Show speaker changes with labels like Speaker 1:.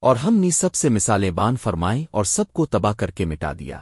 Speaker 1: اور ہم نے سب سے مثالیں بان فرمائیں اور سب کو تباہ کر کے مٹا دیا۔